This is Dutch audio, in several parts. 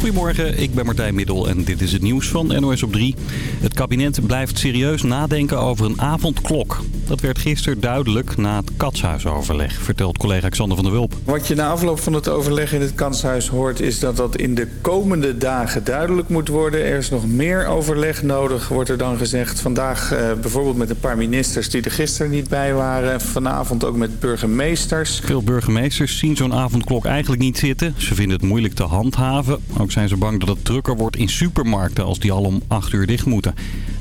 Goedemorgen, ik ben Martijn Middel en dit is het nieuws van NOS op 3. Het kabinet blijft serieus nadenken over een avondklok. Dat werd gisteren duidelijk na het katshuisoverleg, vertelt collega Xander van der Wulp. Wat je na afloop van het overleg in het katshuis hoort... is dat dat in de komende dagen duidelijk moet worden. Er is nog meer overleg nodig, wordt er dan gezegd. Vandaag eh, bijvoorbeeld met een paar ministers die er gisteren niet bij waren. Vanavond ook met burgemeesters. Veel burgemeesters zien zo'n avondklok eigenlijk niet zitten. Ze vinden het moeilijk te handhaven. Ook zijn ze bang dat het drukker wordt in supermarkten als die al om 8 uur dicht moeten.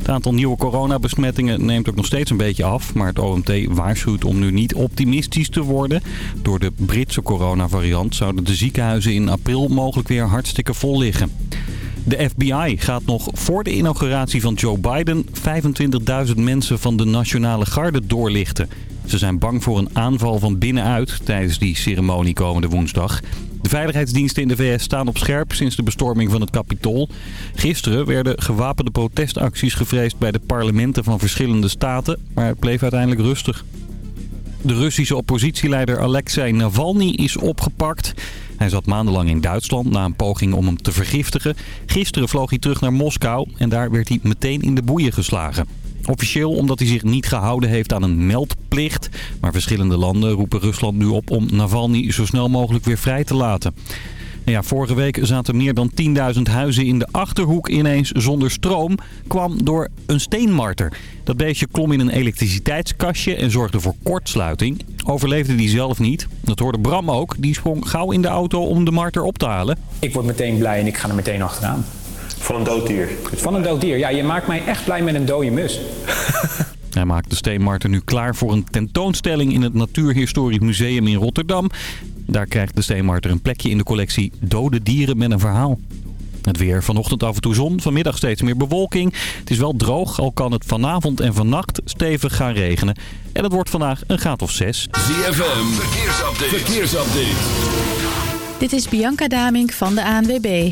Het aantal nieuwe coronabesmettingen neemt ook nog steeds een beetje af. Maar het OMT waarschuwt om nu niet optimistisch te worden. Door de Britse coronavariant zouden de ziekenhuizen in april mogelijk weer hartstikke vol liggen. De FBI gaat nog voor de inauguratie van Joe Biden 25.000 mensen van de Nationale Garde doorlichten. Ze zijn bang voor een aanval van binnenuit tijdens die ceremonie komende woensdag. De veiligheidsdiensten in de VS staan op scherp sinds de bestorming van het Capitool. Gisteren werden gewapende protestacties gevreesd bij de parlementen van verschillende staten, maar het bleef uiteindelijk rustig. De Russische oppositieleider Alexei Navalny is opgepakt. Hij zat maandenlang in Duitsland na een poging om hem te vergiftigen. Gisteren vloog hij terug naar Moskou en daar werd hij meteen in de boeien geslagen. Officieel omdat hij zich niet gehouden heeft aan een meldplicht. Maar verschillende landen roepen Rusland nu op om Navalny zo snel mogelijk weer vrij te laten. Ja, vorige week zaten meer dan 10.000 huizen in de Achterhoek ineens zonder stroom. Kwam door een steenmarter. Dat beestje klom in een elektriciteitskastje en zorgde voor kortsluiting. Overleefde die zelf niet. Dat hoorde Bram ook. Die sprong gauw in de auto om de marter op te halen. Ik word meteen blij en ik ga er meteen achteraan. Van een dood dier? Van een dood dier. Ja, je maakt mij echt blij met een dode mus. Hij maakt de steenmarter nu klaar voor een tentoonstelling in het Natuurhistorisch Museum in Rotterdam. Daar krijgt de steenmarter een plekje in de collectie Dode Dieren met een verhaal. Het weer vanochtend af en toe zon, vanmiddag steeds meer bewolking. Het is wel droog, al kan het vanavond en vannacht stevig gaan regenen. En het wordt vandaag een graad of 6. ZFM, verkeersupdate. verkeersupdate. Dit is Bianca Damink van de ANWB.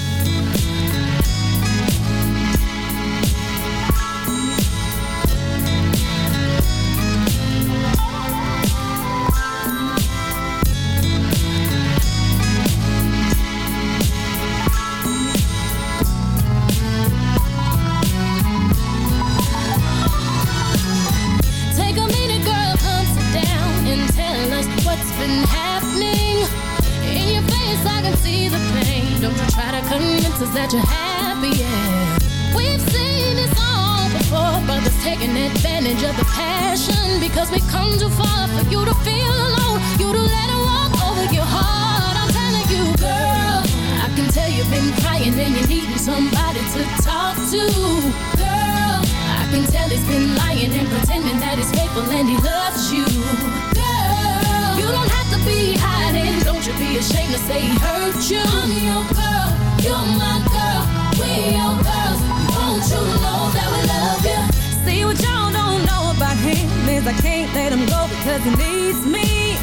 cause they hurt you. I'm your girl, you're my girl, we your girls. Won't you know that we love you? See what y'all don't know about him is I can't let him go because he needs me.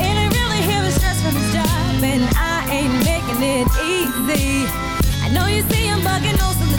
And I really hear the stress from his job, and I ain't making it easy. I know you see him bugging on some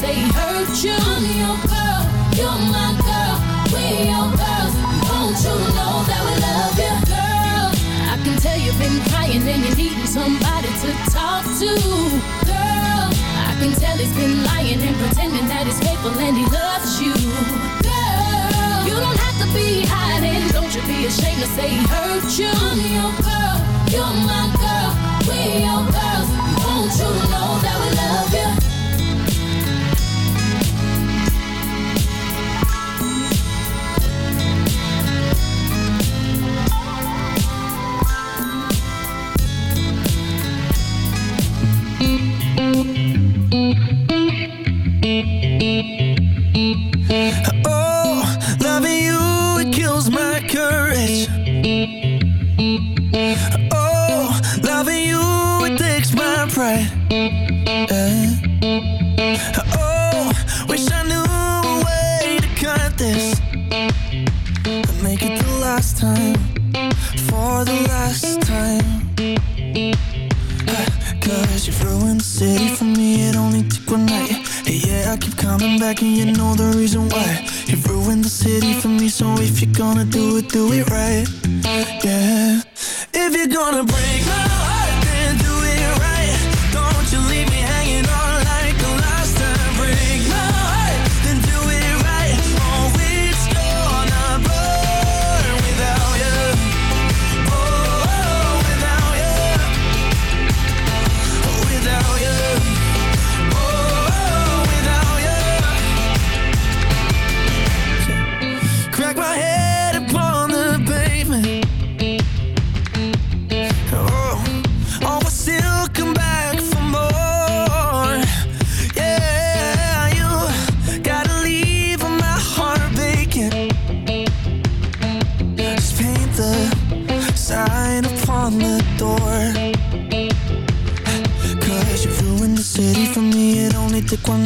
say hurt you. I'm your girl, you're my girl, we your girls. Don't you know that we love you, girl? I can tell you've been crying and you're needing somebody to talk to, girl. I can tell he's been lying and pretending that he's faithful and he loves you, girl. You don't have to be hiding, don't you be ashamed to say hurt you. do it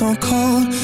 so cold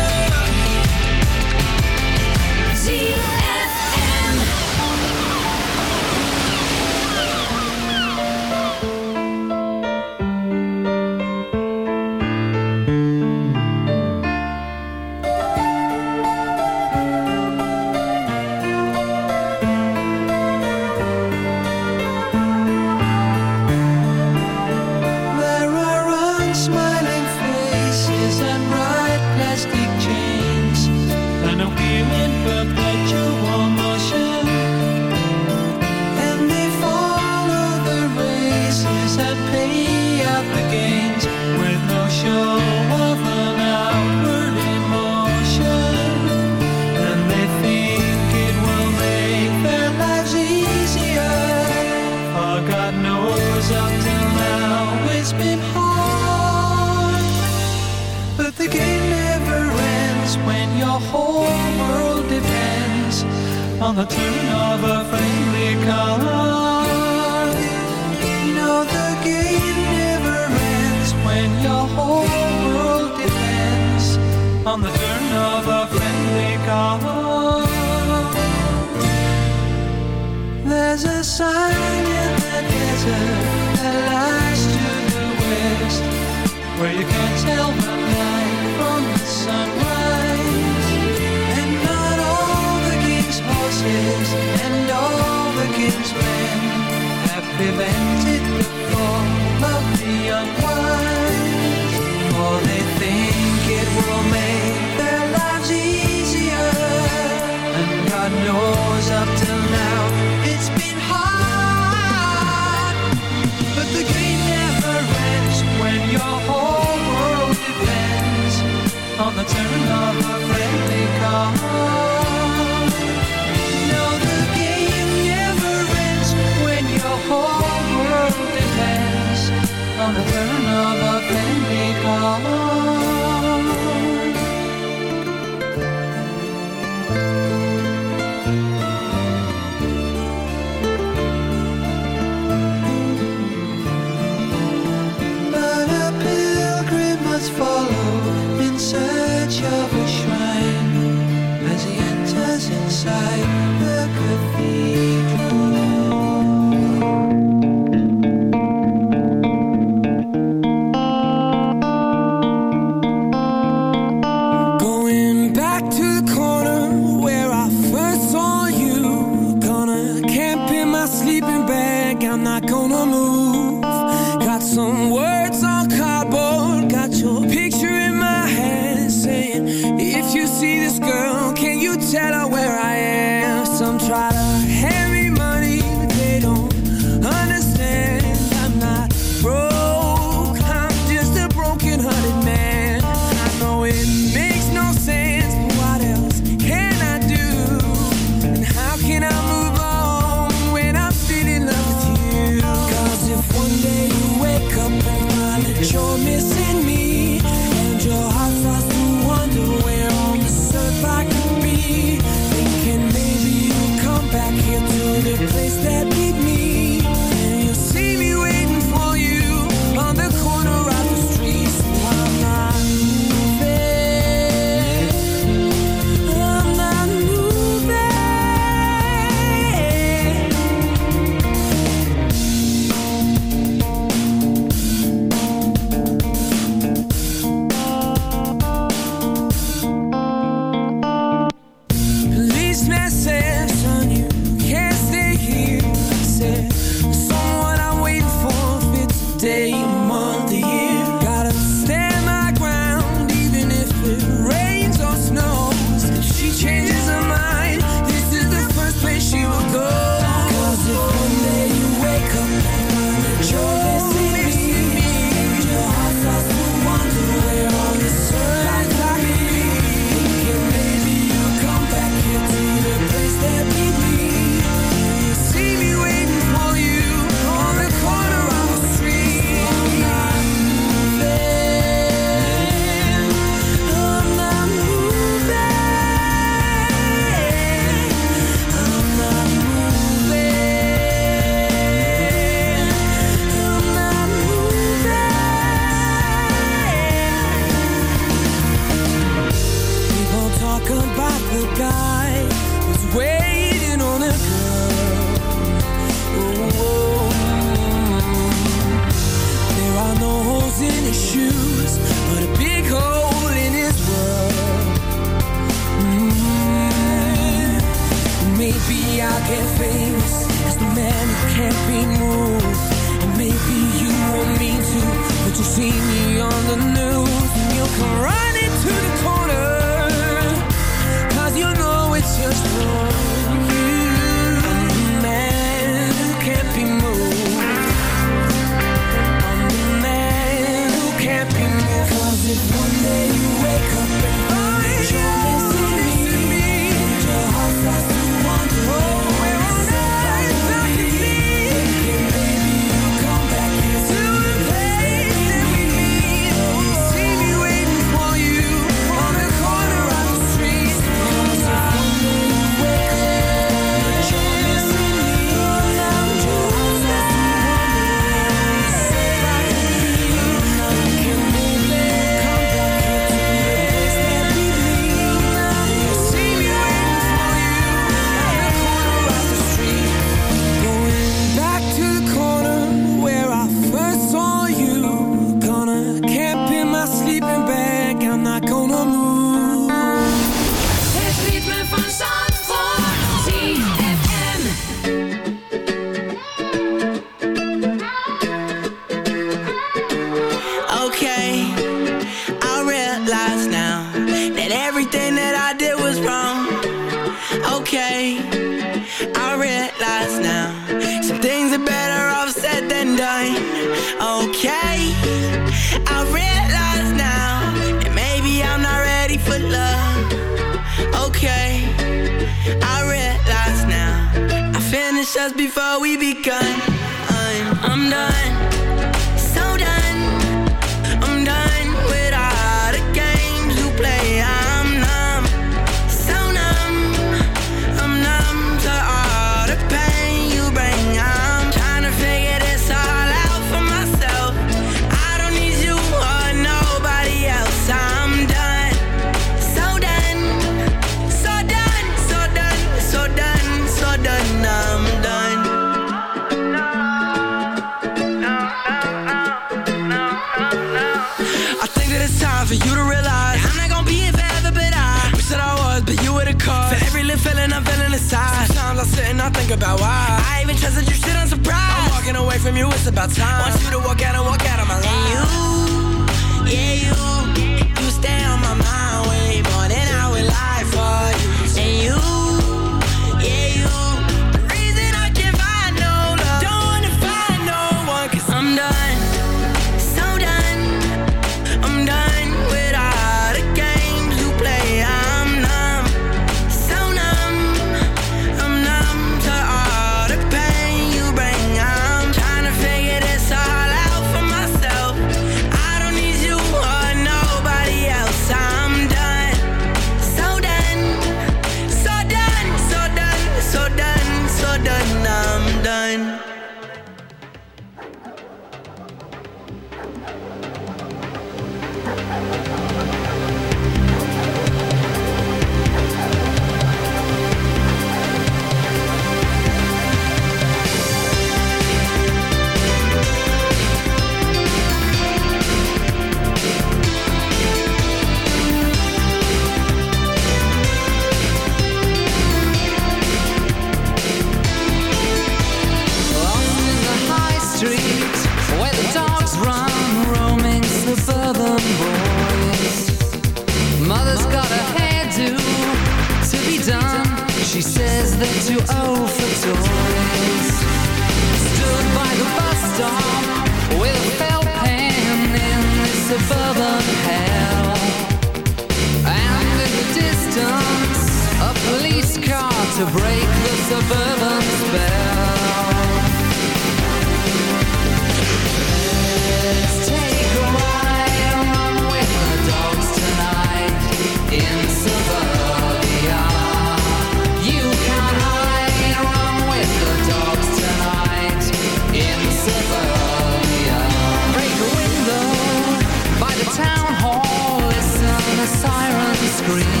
scream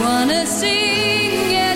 wanna sing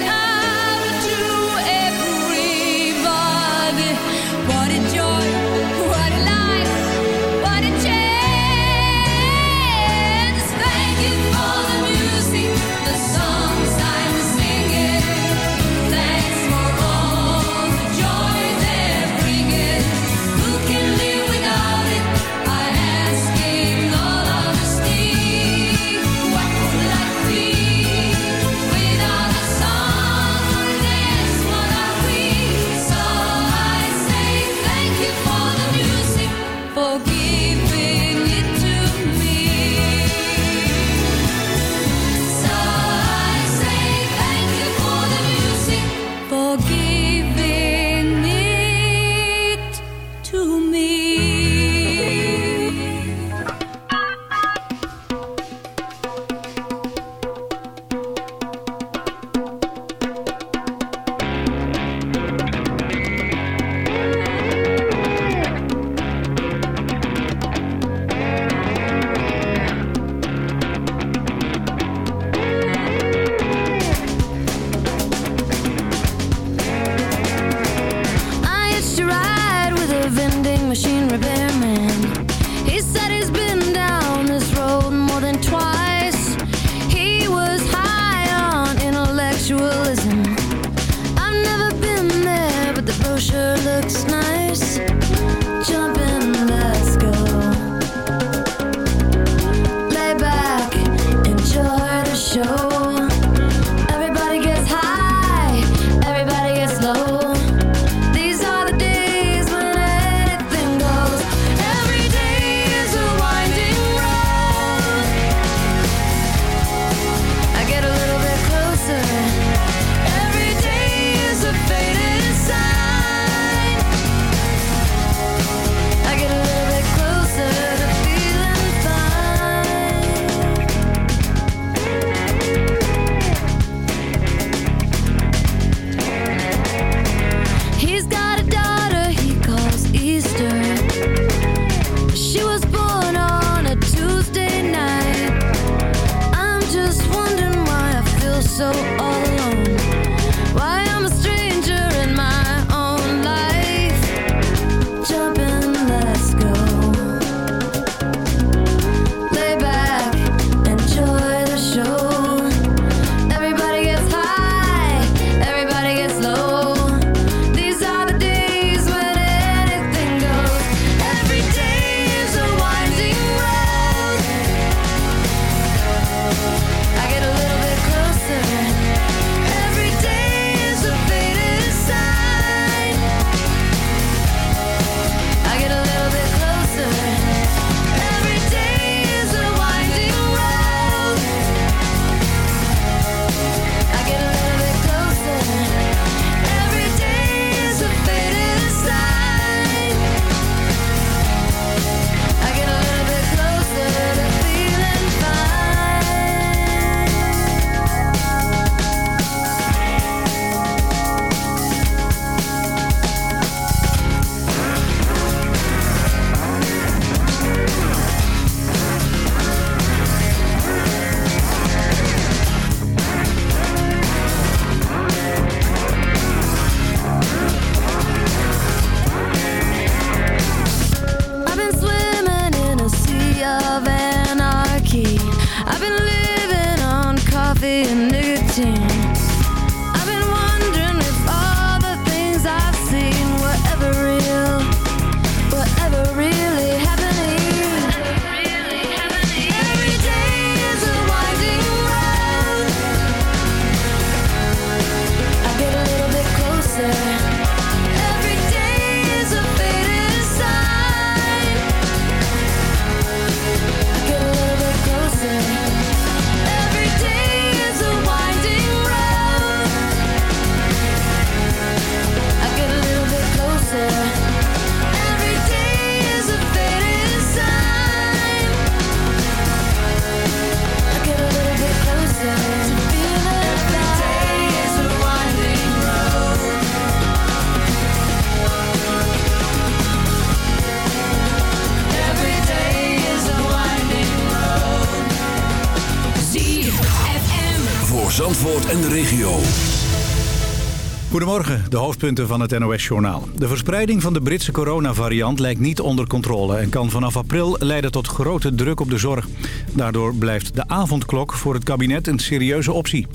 van het NOS-journaal. De verspreiding van de Britse coronavariant lijkt niet onder controle... en kan vanaf april leiden tot grote druk op de zorg. Daardoor blijft de avondklok voor het kabinet een serieuze optie.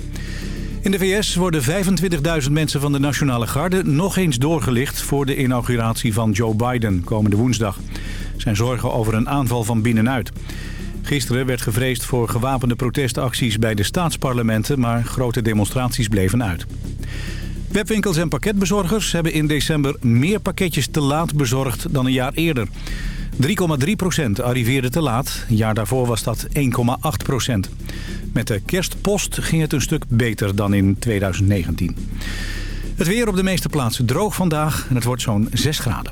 In de VS worden 25.000 mensen van de Nationale Garde nog eens doorgelicht... voor de inauguratie van Joe Biden komende woensdag. Zijn zorgen over een aanval van binnenuit. Gisteren werd gevreesd voor gewapende protestacties bij de staatsparlementen... maar grote demonstraties bleven uit. Webwinkels en pakketbezorgers hebben in december meer pakketjes te laat bezorgd dan een jaar eerder. 3,3% arriveerde te laat. Een jaar daarvoor was dat 1,8% Met de kerstpost ging het een stuk beter dan in 2019. Het weer op de meeste plaatsen droog vandaag en het wordt zo'n 6 graden.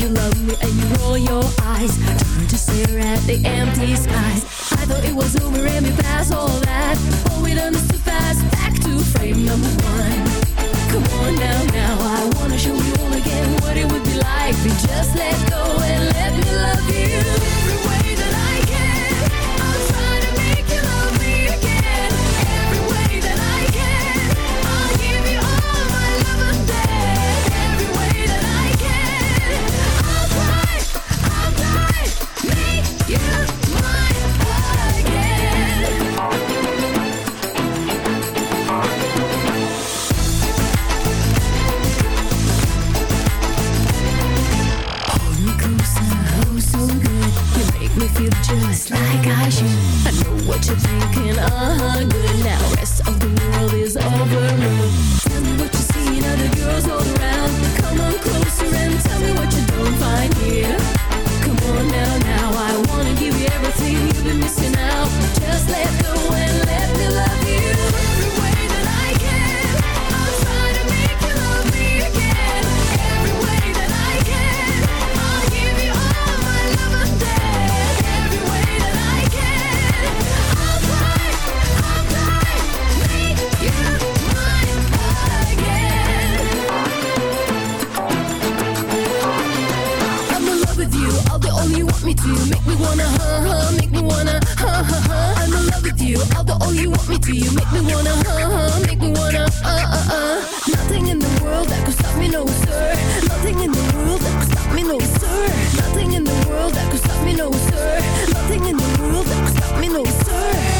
You love me and you roll your eyes, turn to stare at the empty skies. I thought it was over and we passed all that, but we done this too fast. Back to frame number one. Come on now, now I wanna show you all again what it would be like. We just let go and let me love you I know what you're thinking, uh-huh, good. Now rest of the world is overruled. Tell me what you other girls all around. Come on closer and tell me what you don't find here. Come on now, now I wanna give you everything you've been missing out. Just let go wanna, huh, huh, make me wanna, huh, huh, huh. I'm in love with you, the all you want me to. You make me wanna, huh, huh, make me wanna, uh, uh, uh. Nothing in the world that could stop me, no sir. Nothing in the world that could stop me, no sir. Nothing in the world that could stop me, no sir. Nothing in the world that could stop me, no sir